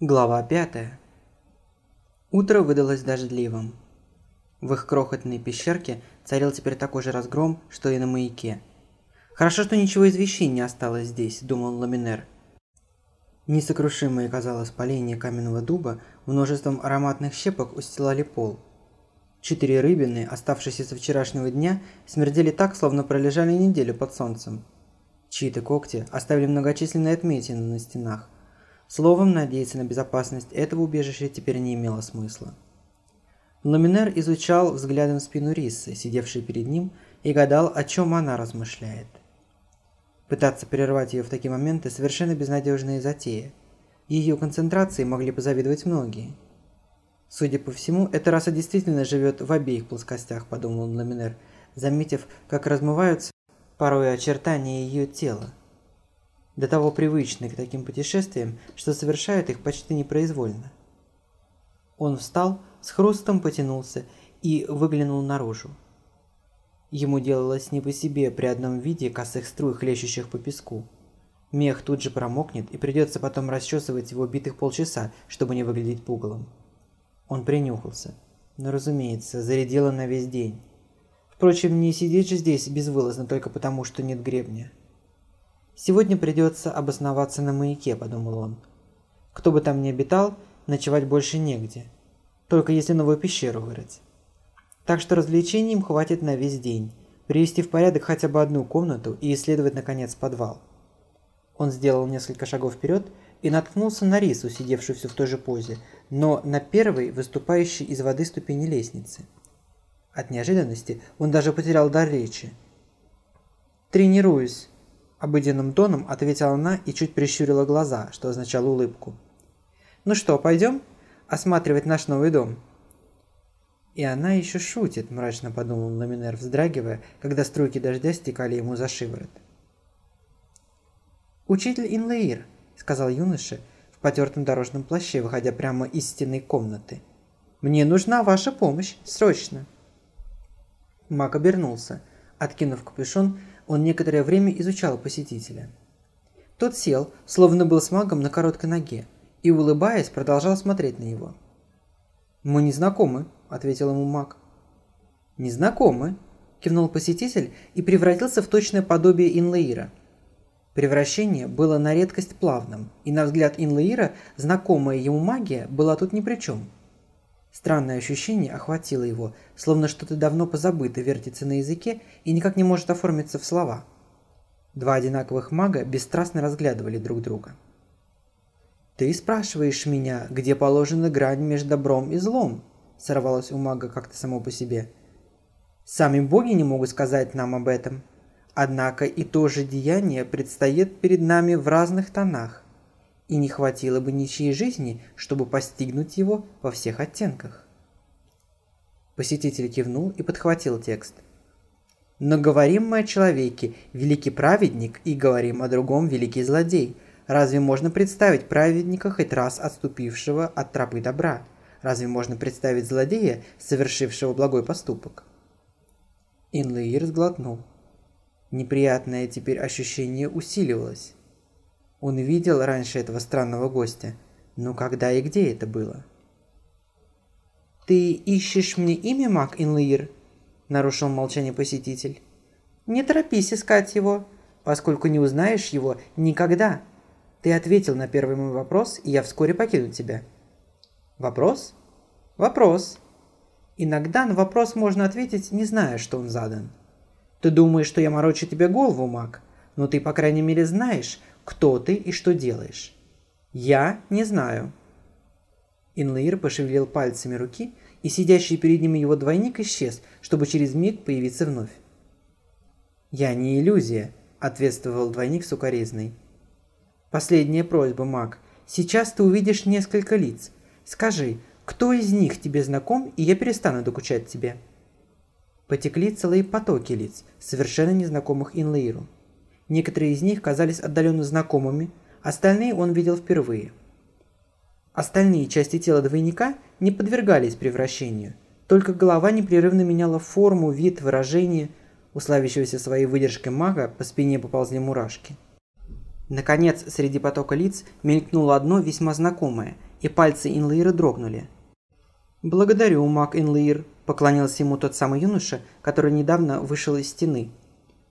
Глава 5. Утро выдалось дождливым. В их крохотной пещерке царил теперь такой же разгром, что и на маяке. «Хорошо, что ничего из вещей не осталось здесь», – думал Ламинер. Несокрушимые, казалось, поленья каменного дуба множеством ароматных щепок устилали пол. Четыре рыбины, оставшиеся со вчерашнего дня, смердели так, словно пролежали неделю под солнцем. Чьи-то когти оставили многочисленные отметины на стенах – Словом, надеяться на безопасность этого убежища теперь не имело смысла. Ламинер изучал взглядом спину Рисы, сидевшей перед ним, и гадал, о чем она размышляет. Пытаться прервать ее в такие моменты – совершенно безнадежная затея. Ее концентрации могли позавидовать многие. Судя по всему, эта раса действительно живет в обеих плоскостях, подумал Ламинер, заметив, как размываются порой очертания ее тела до того привычны к таким путешествиям, что совершают их почти непроизвольно. Он встал, с хрустом потянулся и выглянул наружу. Ему делалось не по себе при одном виде косых струй, хлещущих по песку. Мех тут же промокнет, и придется потом расчесывать его битых полчаса, чтобы не выглядеть пугалом. Он принюхался. Но, разумеется, зарядило на весь день. Впрочем, не сидеть же здесь безвылазно только потому, что нет гребня. Сегодня придется обосноваться на маяке, подумал он. Кто бы там ни обитал, ночевать больше негде. Только если новую пещеру вырыть. Так что развлечений им хватит на весь день. Привести в порядок хотя бы одну комнату и исследовать, наконец, подвал. Он сделал несколько шагов вперед и наткнулся на рису, сидевшую все в той же позе, но на первой, выступающей из воды ступени лестницы. От неожиданности он даже потерял дар речи. «Тренируюсь», Обыденным тоном ответила она и чуть прищурила глаза, что означало улыбку. «Ну что, пойдем осматривать наш новый дом?» «И она еще шутит», – мрачно подумал Ламинер, вздрагивая, когда струйки дождя стекали ему за шиворот. «Учитель Инлаир», – сказал юноша в потертом дорожном плаще, выходя прямо из стены комнаты. «Мне нужна ваша помощь, срочно!» Мак обернулся. Откинув капюшон, он некоторое время изучал посетителя. Тот сел, словно был с магом на короткой ноге, и, улыбаясь, продолжал смотреть на него. «Мы не знакомы», — ответил ему маг. «Не знакомы», — кивнул посетитель и превратился в точное подобие Инлаира. Превращение было на редкость плавным, и на взгляд Инлаира знакомая ему магия была тут ни при чем. Странное ощущение охватило его, словно что-то давно позабыто вертится на языке и никак не может оформиться в слова. Два одинаковых мага бесстрастно разглядывали друг друга. «Ты спрашиваешь меня, где положена грань между добром и злом?» сорвалось у мага как-то само по себе. «Сами боги не могут сказать нам об этом. Однако и то же деяние предстоит перед нами в разных тонах и не хватило бы ничьей жизни, чтобы постигнуть его во всех оттенках. Посетитель кивнул и подхватил текст. «Но говорим мы о человеке, великий праведник, и говорим о другом, великий злодей. Разве можно представить праведника, хоть раз отступившего от тропы добра? Разве можно представить злодея, совершившего благой поступок?» Инлаир сглотнул. Неприятное теперь ощущение усиливалось. Он видел раньше этого странного гостя, но когда и где это было? «Ты ищешь мне имя, маг Инлаир?» – нарушил молчание посетитель. «Не торопись искать его, поскольку не узнаешь его никогда. Ты ответил на первый мой вопрос, и я вскоре покину тебя». «Вопрос?» «Вопрос». Иногда на вопрос можно ответить, не зная, что он задан. Ты думаешь, что я морочу тебе голову, маг, но ты, по крайней мере, знаешь, кто ты и что делаешь. Я не знаю. Инлаир пошевелил пальцами руки, и сидящий перед ним его двойник исчез, чтобы через миг появиться вновь. «Я не иллюзия», — ответствовал двойник сукоризной. «Последняя просьба, маг. Сейчас ты увидишь несколько лиц. Скажи, кто из них тебе знаком, и я перестану докучать тебе?» Потекли целые потоки лиц, совершенно незнакомых Инлаиру. Некоторые из них казались отдаленно знакомыми, остальные он видел впервые. Остальные части тела двойника не подвергались превращению, только голова непрерывно меняла форму, вид, выражение. У своей выдержкой мага по спине поползли мурашки. Наконец, среди потока лиц мелькнуло одно весьма знакомое, и пальцы Инлейра дрогнули. «Благодарю, маг Инлейр», – поклонился ему тот самый юноша, который недавно вышел из стены.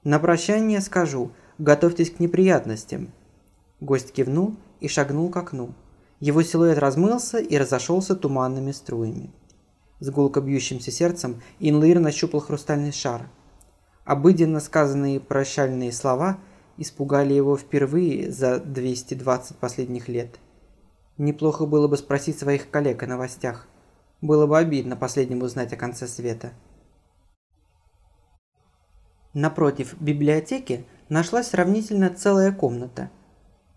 «На прощание скажу, готовьтесь к неприятностям». Гость кивнул и шагнул к окну. Его силуэт размылся и разошелся туманными струями. С гулко бьющимся сердцем Инлейр нащупал хрустальный шар. Обыденно сказанные прощальные слова испугали его впервые за 220 последних лет. Неплохо было бы спросить своих коллег о новостях. Было бы обидно последнему узнать о конце света. Напротив библиотеки нашлась сравнительно целая комната.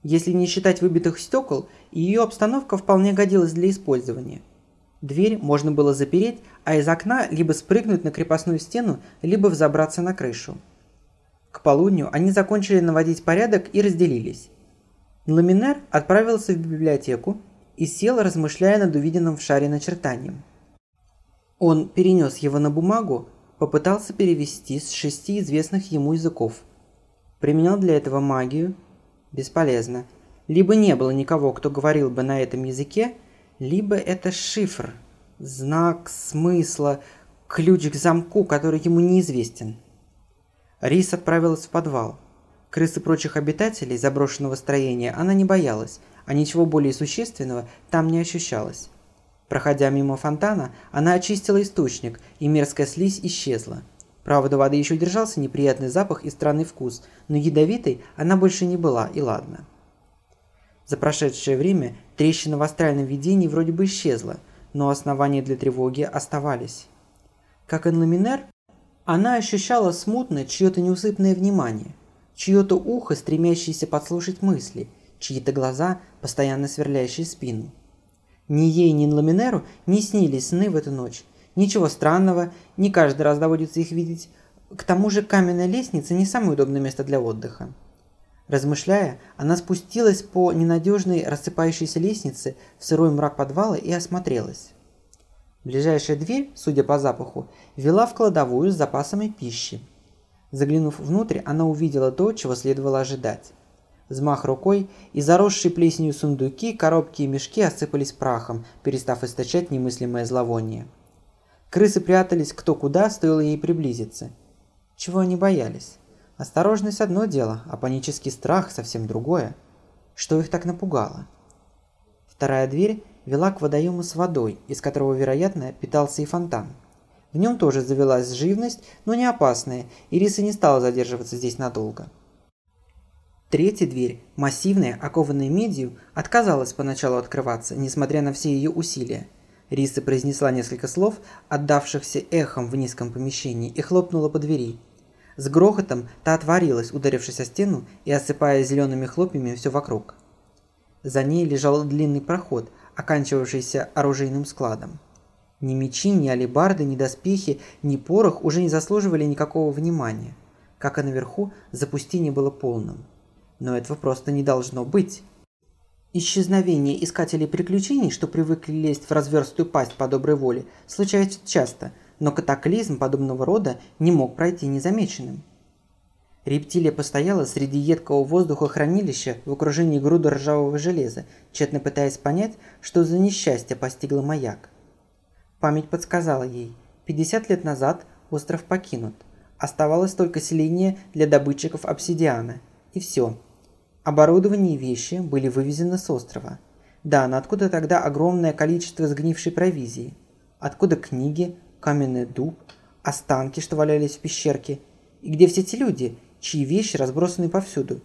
Если не считать выбитых стекол, ее обстановка вполне годилась для использования. Дверь можно было запереть, а из окна либо спрыгнуть на крепостную стену, либо взобраться на крышу. К полудню они закончили наводить порядок и разделились. Ламинер отправился в библиотеку и сел, размышляя над увиденным в шаре начертанием. Он перенес его на бумагу, попытался перевести с шести известных ему языков. Применял для этого магию. Бесполезно. Либо не было никого, кто говорил бы на этом языке, либо это шифр, знак смысла, ключ к замку, который ему неизвестен. Рис отправилась в подвал. Крысы прочих обитателей заброшенного строения она не боялась, а ничего более существенного там не ощущалось. Проходя мимо фонтана, она очистила источник, и мерзкая слизь исчезла. Правда, воды еще держался неприятный запах и странный вкус, но ядовитой она больше не была, и ладно. За прошедшее время трещина в астральном видении вроде бы исчезла, но основания для тревоги оставались. Как и Ламинер, она ощущала смутно чье-то неусыпное внимание, чье-то ухо, стремящееся подслушать мысли, чьи-то глаза, постоянно сверлящие спину. Ни ей, ни Ламинеру не снились сны в эту ночь. Ничего странного, не каждый раз доводится их видеть. К тому же каменная лестница не самое удобное место для отдыха. Размышляя, она спустилась по ненадежной рассыпающейся лестнице в сырой мрак подвала и осмотрелась. Ближайшая дверь, судя по запаху, вела в кладовую с запасами пищи. Заглянув внутрь, она увидела то, чего следовало ожидать. Взмах рукой, и заросшие плесенью сундуки, коробки и мешки осыпались прахом, перестав источать немыслимое зловоние. Крысы прятались кто куда, стоило ей приблизиться. Чего они боялись? Осторожность – одно дело, а панический страх – совсем другое. Что их так напугало? Вторая дверь вела к водоему с водой, из которого, вероятно, питался и фонтан. В нем тоже завелась живность, но не опасная, и Риса не стала задерживаться здесь надолго. Третья дверь, массивная, окованная медью, отказалась поначалу открываться, несмотря на все ее усилия. Риса произнесла несколько слов, отдавшихся эхом в низком помещении, и хлопнула по двери – с грохотом та отворилась, ударившись о стену и осыпая зелеными хлопьями все вокруг. За ней лежал длинный проход, оканчивавшийся оружейным складом. Ни мечи, ни алебарды, ни доспехи, ни порох уже не заслуживали никакого внимания. Как и наверху, запустение было полным. Но этого просто не должно быть. Исчезновение искателей приключений, что привыкли лезть в разверстую пасть по доброй воле, случается часто – но катаклизм подобного рода не мог пройти незамеченным. Рептилия постояла среди едкого воздуха хранилища в окружении груды ржавого железа, тщетно пытаясь понять, что за несчастье постигло маяк. Память подсказала ей, 50 лет назад остров покинут. Оставалось только селение для добытчиков обсидиана. И все. Оборудование и вещи были вывезены с острова. Да, но откуда тогда огромное количество сгнившей провизии? Откуда книги, каменный дуб, останки, что валялись в пещерке. И где все те люди, чьи вещи разбросаны повсюду?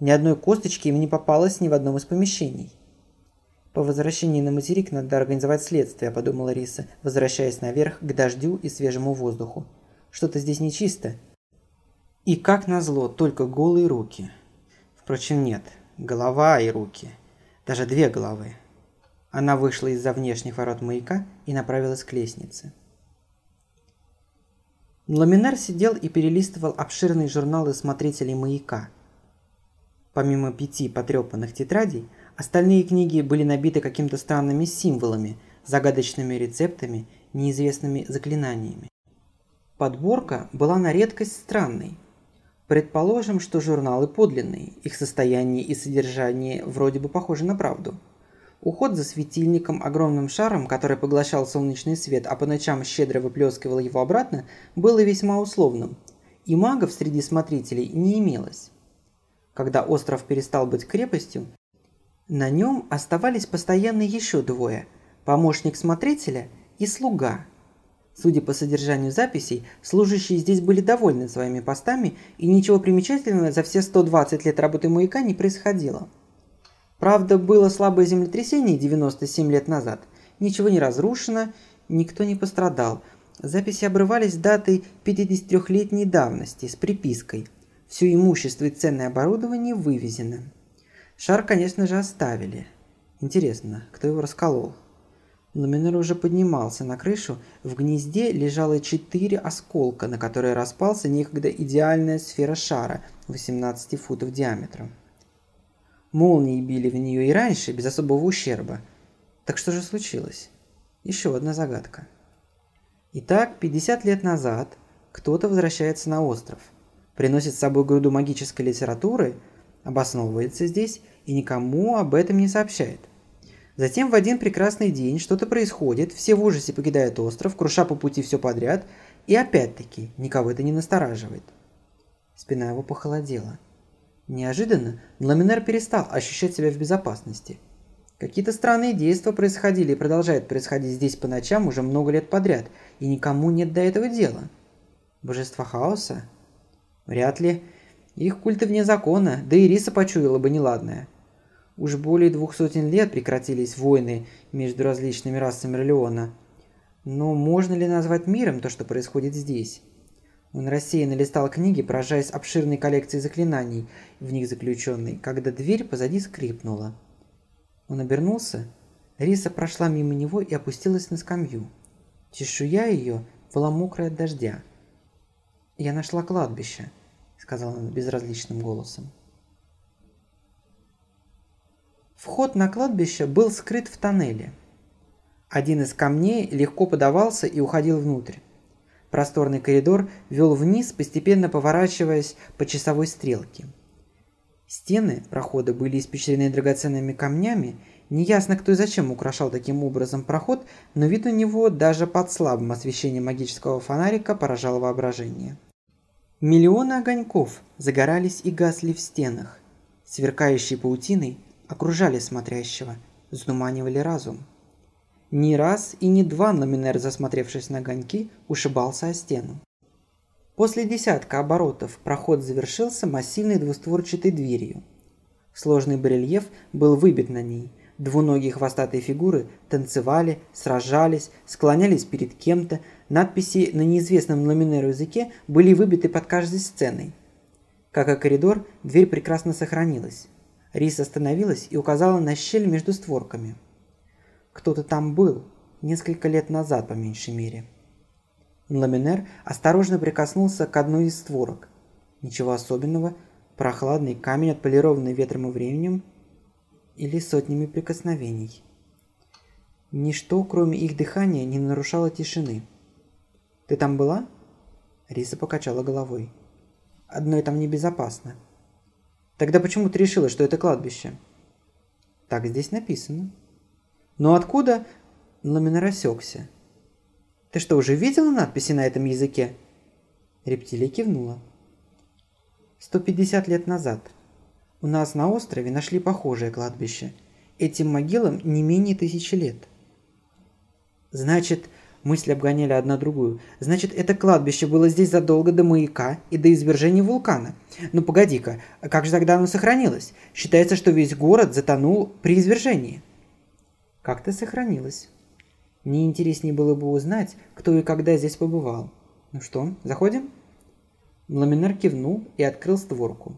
Ни одной косточки им не попалось ни в одном из помещений. По возвращении на материк надо организовать следствие, подумала Риса, возвращаясь наверх к дождю и свежему воздуху. Что-то здесь нечисто. И как назло, только голые руки. Впрочем, нет, голова и руки. Даже две головы. Она вышла из-за внешних ворот маяка и направилась к лестнице. Ламинар сидел и перелистывал обширные журналы смотрителей «Маяка». Помимо пяти потрепанных тетрадей, остальные книги были набиты какими-то странными символами, загадочными рецептами, неизвестными заклинаниями. Подборка была на редкость странной. Предположим, что журналы подлинные, их состояние и содержание вроде бы похожи на правду. Уход за светильником, огромным шаром, который поглощал солнечный свет, а по ночам щедро выплескивал его обратно, было весьма условным, и магов среди смотрителей не имелось. Когда остров перестал быть крепостью, на нем оставались постоянно еще двое – помощник смотрителя и слуга. Судя по содержанию записей, служащие здесь были довольны своими постами, и ничего примечательного за все 120 лет работы маяка не происходило – Правда, было слабое землетрясение 97 лет назад. Ничего не разрушено, никто не пострадал. Записи обрывались датой 53-летней давности с припиской «Все имущество и ценное оборудование вывезено». Шар, конечно же, оставили. Интересно, кто его расколол? Номинер уже поднимался на крышу. В гнезде лежало четыре осколка, на которые распался некогда идеальная сфера шара 18 футов диаметром. Молнии били в нее и раньше, без особого ущерба. Так что же случилось? Еще одна загадка. Итак, 50 лет назад кто-то возвращается на остров, приносит с собой груду магической литературы, обосновывается здесь и никому об этом не сообщает. Затем в один прекрасный день что-то происходит, все в ужасе покидают остров, круша по пути все подряд, и опять-таки никого это не настораживает. Спина его похолодела. Неожиданно Ламинер перестал ощущать себя в безопасности. Какие-то странные действия происходили и продолжают происходить здесь по ночам уже много лет подряд, и никому нет до этого дела. Божество хаоса? Вряд ли. Их культы вне закона, да и Риса почуяла бы неладное. Уж более двух сотен лет прекратились войны между различными расами Релиона. Но можно ли назвать миром то, что происходит здесь? Он рассеянно листал книги, поражаясь обширной коллекцией заклинаний, в них заключенной, когда дверь позади скрипнула. Он обернулся. Риса прошла мимо него и опустилась на скамью. Чешуя ее была мокрая от дождя. «Я нашла кладбище», — сказала она безразличным голосом. Вход на кладбище был скрыт в тоннеле. Один из камней легко подавался и уходил внутрь. Просторный коридор вел вниз, постепенно поворачиваясь по часовой стрелке. Стены прохода были испещрены драгоценными камнями. Неясно, кто и зачем украшал таким образом проход, но вид у него даже под слабым освещением магического фонарика поражал воображение. Миллионы огоньков загорались и гасли в стенах. Сверкающие паутиной окружали смотрящего, задуманивали разум. Ни раз и ни два Номинер, засмотревшись на огоньки, ушибался о стену. После десятка оборотов проход завершился массивной двустворчатой дверью. Сложный барельеф был выбит на ней. Двуногие хвостатые фигуры танцевали, сражались, склонялись перед кем-то. Надписи на неизвестном Номинеру языке были выбиты под каждой сценой. Как и коридор, дверь прекрасно сохранилась. Рис остановилась и указала на щель между створками – кто-то там был, несколько лет назад, по меньшей мере. Ламинер осторожно прикоснулся к одной из створок. Ничего особенного, прохладный камень, отполированный ветром и временем, или сотнями прикосновений. Ничто, кроме их дыхания, не нарушало тишины. «Ты там была?» Риса покачала головой. «Одной там небезопасно». «Тогда почему ты решила, что это кладбище?» «Так здесь написано», но откуда Ламинар осекся? «Ты что, уже видела надписи на этом языке?» Рептилия кивнула. «150 лет назад. У нас на острове нашли похожее кладбище. Этим могилам не менее тысячи лет». «Значит, мысли обгоняли одна другую. Значит, это кладбище было здесь задолго до маяка и до извержения вулкана. Ну погоди-ка, как же тогда оно сохранилось? Считается, что весь город затонул при извержении» как-то сохранилась. Мне интереснее было бы узнать, кто и когда здесь побывал. Ну что, заходим? Ламинар кивнул и открыл створку.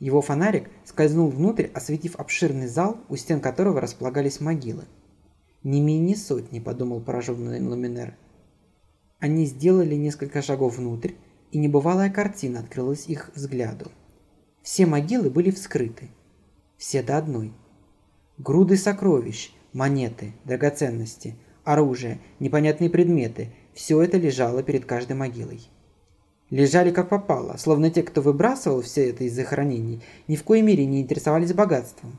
Его фонарик скользнул внутрь, осветив обширный зал, у стен которого располагались могилы. «Не менее сотни», — подумал пораженный Ламинер. Они сделали несколько шагов внутрь, и небывалая картина открылась их взгляду. Все могилы были вскрыты. Все до одной. Груды сокровищ, монеты, драгоценности, оружие, непонятные предметы – все это лежало перед каждой могилой. Лежали как попало, словно те, кто выбрасывал все это из захоронений, ни в коей мере не интересовались богатством.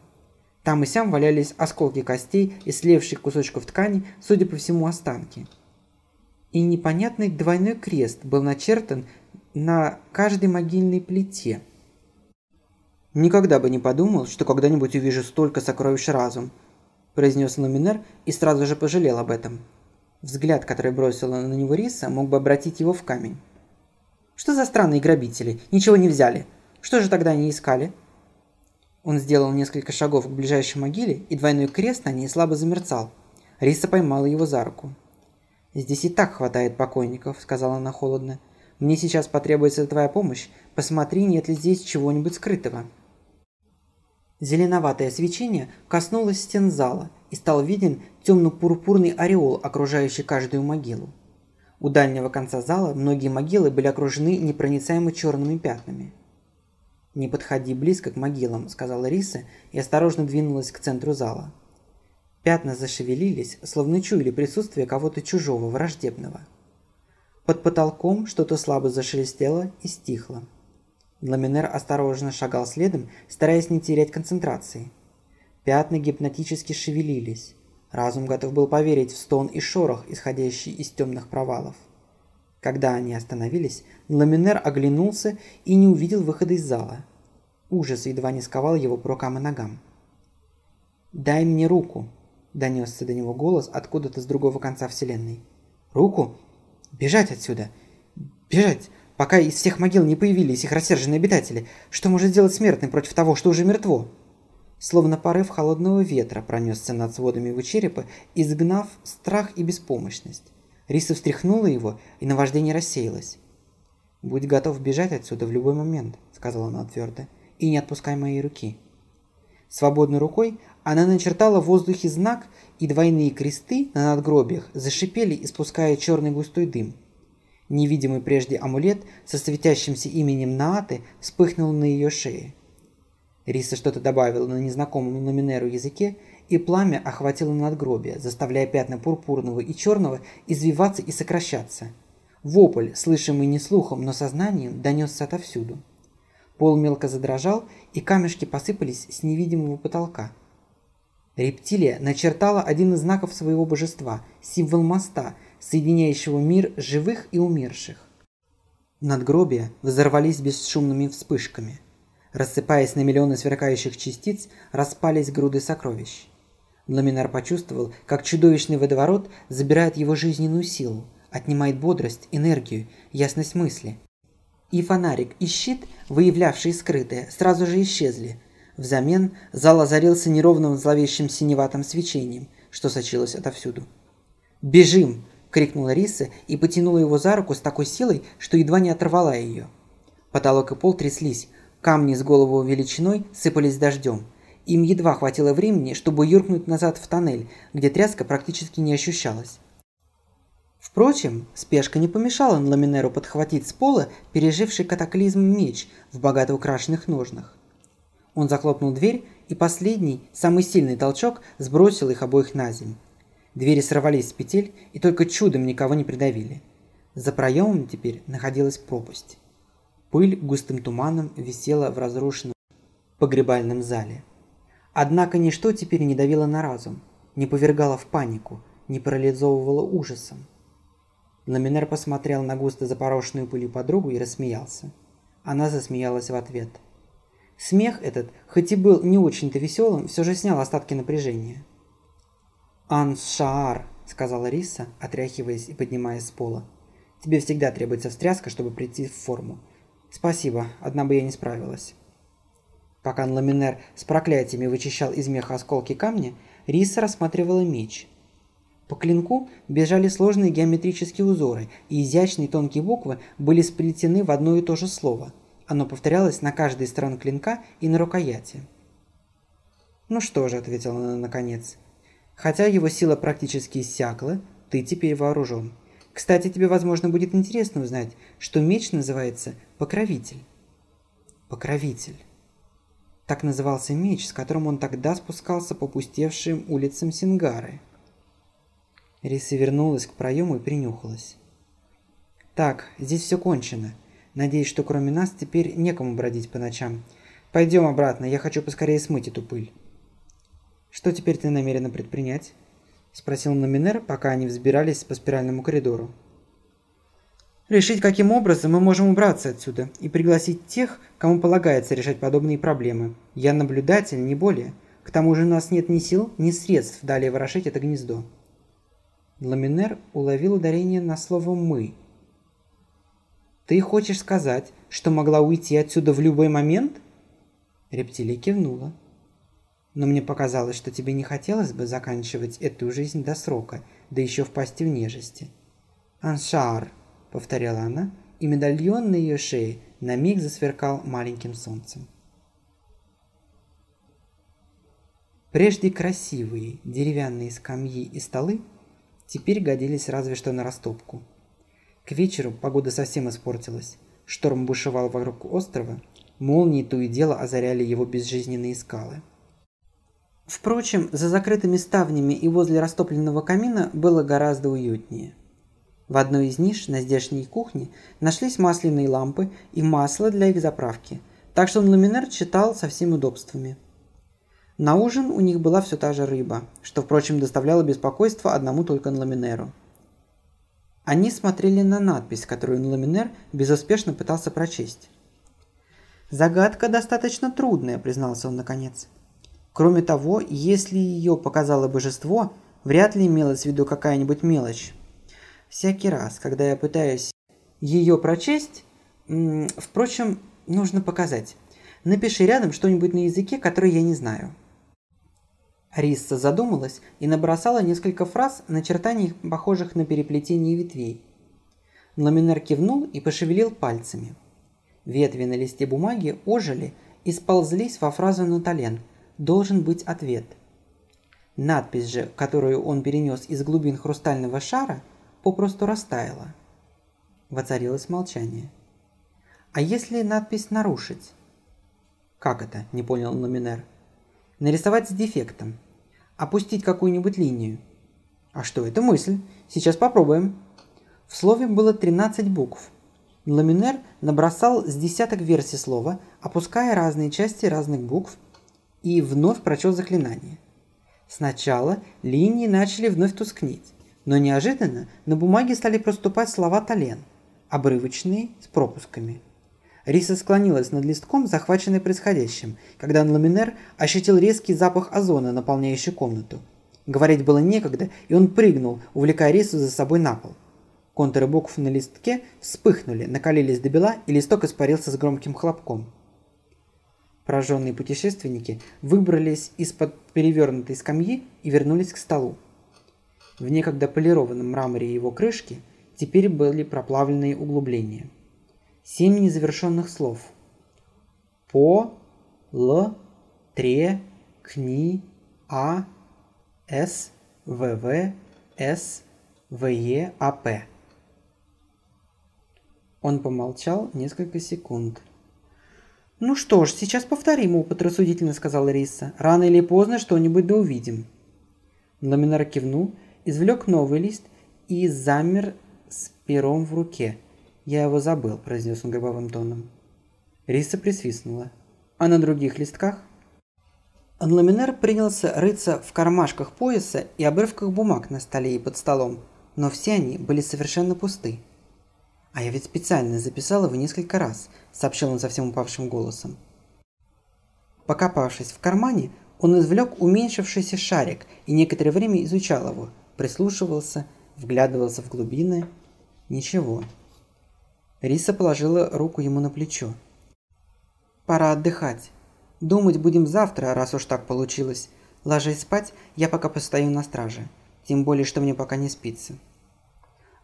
Там и сям валялись осколки костей и слевших кусочков ткани, судя по всему, останки. И непонятный двойной крест был начертан на каждой могильной плите. «Никогда бы не подумал, что когда-нибудь увижу столько сокровищ разум», произнес Луминер и сразу же пожалел об этом. Взгляд, который бросила на него Риса, мог бы обратить его в камень. «Что за странные грабители? Ничего не взяли. Что же тогда они искали?» Он сделал несколько шагов к ближайшей могиле, и двойной крест на ней слабо замерцал. Риса поймала его за руку. «Здесь и так хватает покойников», — сказала она холодно. «Мне сейчас потребуется твоя помощь. Посмотри, нет ли здесь чего-нибудь скрытого». Зеленоватое свечение коснулось стен зала, и стал виден темно-пурпурный ореол, окружающий каждую могилу. У дальнего конца зала многие могилы были окружены непроницаемо черными пятнами. «Не подходи близко к могилам», — сказала Риса и осторожно двинулась к центру зала. Пятна зашевелились, словно чуяли присутствие кого-то чужого, враждебного. Под потолком что-то слабо зашелестело и стихло. Ламинер осторожно шагал следом, стараясь не терять концентрации. Пятна гипнотически шевелились. Разум готов был поверить в стон и шорох, исходящий из темных провалов. Когда они остановились, Ламинер оглянулся и не увидел выхода из зала. Ужас едва не сковал его по рукам и ногам. «Дай мне руку», – донесся до него голос откуда-то с другого конца вселенной. «Руку? Бежать отсюда! Бежать! Пока из всех могил не появились их рассерженные обитатели, что может сделать смертный против того, что уже мертво?» Словно порыв холодного ветра пронесся над сводами его черепа, изгнав страх и беспомощность. Риса встряхнула его, и наваждение рассеялось. «Будь готов бежать отсюда в любой момент», — сказала она твердо, — «и не отпускай моей руки». Свободной рукой она начертала в воздухе знак, и двойные кресты на надгробиях зашипели, испуская черный густой дым. Невидимый прежде амулет со светящимся именем Нааты вспыхнул на ее шее. Риса что-то добавила на незнакомом номинеру языке, и пламя охватило надгробие, заставляя пятна пурпурного и черного извиваться и сокращаться. Вопль, слышимый не слухом, но сознанием, донесся отовсюду. Пол мелко задрожал, и камешки посыпались с невидимого потолка. Рептилия начертала один из знаков своего божества, символ моста, соединяющего мир живых и умерших. Надгробия взорвались бесшумными вспышками. Рассыпаясь на миллионы сверкающих частиц, распались груды сокровищ. Ламинар почувствовал, как чудовищный водоворот забирает его жизненную силу, отнимает бодрость, энергию, ясность мысли. И фонарик, и щит, выявлявшие скрытое, сразу же исчезли. Взамен зал озарился неровным зловещим синеватым свечением, что сочилось отовсюду. «Бежим!» – крикнула Риса и потянула его за руку с такой силой, что едва не оторвала ее. Потолок и пол тряслись, камни с голову величиной сыпались дождем – им едва хватило времени, чтобы юркнуть назад в тоннель, где тряска практически не ощущалась. Впрочем, спешка не помешала Ламинеру подхватить с пола переживший катаклизм меч в богато украшенных ножнах. Он захлопнул дверь, и последний, самый сильный толчок сбросил их обоих на землю. Двери сорвались с петель и только чудом никого не придавили. За проемом теперь находилась пропасть. Пыль густым туманом висела в разрушенном погребальном зале. Однако ничто теперь не давило на разум, не повергало в панику, не парализовывало ужасом. Ламинер посмотрел на густо запорошенную пылью подругу и рассмеялся. Она засмеялась в ответ. Смех этот, хоть и был не очень-то веселым, все же снял остатки напряжения. «Аншаар», — сказала Риса, отряхиваясь и поднимаясь с пола. «Тебе всегда требуется встряска, чтобы прийти в форму. Спасибо, одна бы я не справилась». Пока Ламинер с проклятиями вычищал из меха осколки камня, Риса рассматривала меч. По клинку бежали сложные геометрические узоры, и изящные тонкие буквы были сплетены в одно и то же слово. Оно повторялось на каждой стороне клинка и на рукояти. «Ну что же», — ответила она наконец, — «хотя его сила практически иссякла, ты теперь вооружен. Кстати, тебе, возможно, будет интересно узнать, что меч называется «Покровитель». «Покровитель». Так назывался меч, с которым он тогда спускался по пустевшим улицам Сингары. Риса вернулась к проему и принюхалась. «Так, здесь все кончено. Надеюсь, что кроме нас теперь некому бродить по ночам. Пойдем обратно, я хочу поскорее смыть эту пыль». «Что теперь ты намерена предпринять?» – спросил Номинер, пока они взбирались по спиральному коридору. «Решить, каким образом мы можем убраться отсюда и пригласить тех, кому полагается решать подобные проблемы. Я наблюдатель, не более. К тому же у нас нет ни сил, ни средств далее ворошить это гнездо». Ламинер уловил ударение на слово «мы». «Ты хочешь сказать, что могла уйти отсюда в любой момент?» Рептилия кивнула. «Но мне показалось, что тебе не хотелось бы заканчивать эту жизнь до срока, да еще впасть в нежести». «Аншар», — повторяла она, и медальон на ее шее на миг засверкал маленьким солнцем. Прежде красивые деревянные скамьи и столы теперь годились разве что на растопку. К вечеру погода совсем испортилась. Шторм бушевал вокруг острова, молнии то и дело озаряли его безжизненные скалы. Впрочем, за закрытыми ставнями и возле растопленного камина было гораздо уютнее. В одной из ниш на здешней кухне нашлись масляные лампы и масло для их заправки, так что ламинер читал со всеми удобствами. На ужин у них была все та же рыба, что, впрочем, доставляло беспокойство одному только Ламинеру. Они смотрели на надпись, которую Ламинер безуспешно пытался прочесть. «Загадка достаточно трудная», — признался он наконец. «Кроме того, если ее показало божество, вряд ли имелась в виду какая-нибудь мелочь. Всякий раз, когда я пытаюсь ее прочесть, впрочем, нужно показать. Напиши рядом что-нибудь на языке, который я не знаю». Рисса задумалась и набросала несколько фраз, начертаний, похожих на переплетение ветвей. Ламинер кивнул и пошевелил пальцами. Ветви на листе бумаги ожили и сползлись во фразу Натален «Должен быть ответ». Надпись же, которую он перенес из глубин хрустального шара, попросту растаяла. Воцарилось молчание. «А если надпись нарушить?» «Как это?» – не понял Ламинер. Нарисовать с дефектом. Опустить какую-нибудь линию. А что это мысль? Сейчас попробуем. В слове было 13 букв. Ламинер набросал с десяток версий слова, опуская разные части разных букв, и вновь прочел заклинание. Сначала линии начали вновь тускнеть, но неожиданно на бумаге стали проступать слова тален, обрывочные с пропусками – Риса склонилась над листком, захваченной происходящим, когда Анламинер ощутил резкий запах озона, наполняющий комнату. Говорить было некогда, и он прыгнул, увлекая Рису за собой на пол. Контуры букв на листке вспыхнули, накалились до бела, и листок испарился с громким хлопком. Пораженные путешественники выбрались из-под перевернутой скамьи и вернулись к столу. В некогда полированном мраморе его крышки теперь были проплавленные углубления – семь незавершенных слов. По, Л, Тре, Кни, А, С, ВВ, С, ВЕ, АП. Он помолчал несколько секунд. «Ну что ж, сейчас повторим опыт», – рассудительно сказала Риса. «Рано или поздно что-нибудь да увидим». Ламинар кивнул, извлек новый лист и замер с пером в руке – «Я его забыл», – произнес он гробовым тоном. Риса присвистнула. «А на других листках?» Анламинер принялся рыться в кармашках пояса и обрывках бумаг на столе и под столом, но все они были совершенно пусты. «А я ведь специально записал его несколько раз», – сообщил он совсем упавшим голосом. Покопавшись в кармане, он извлек уменьшившийся шарик и некоторое время изучал его, прислушивался, вглядывался в глубины. Ничего. Риса положила руку ему на плечо. «Пора отдыхать. Думать будем завтра, раз уж так получилось. Ложись спать, я пока постою на страже. Тем более, что мне пока не спится».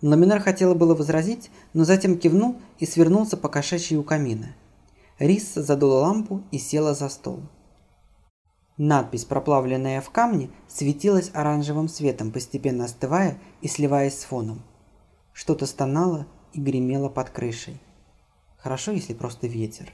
Ламинар хотела было возразить, но затем кивнул и свернулся по кошачьей у камина. Риса задула лампу и села за стол. Надпись, проплавленная в камне, светилась оранжевым светом, постепенно остывая и сливаясь с фоном. Что-то стонало, и гремело под крышей. Хорошо, если просто ветер.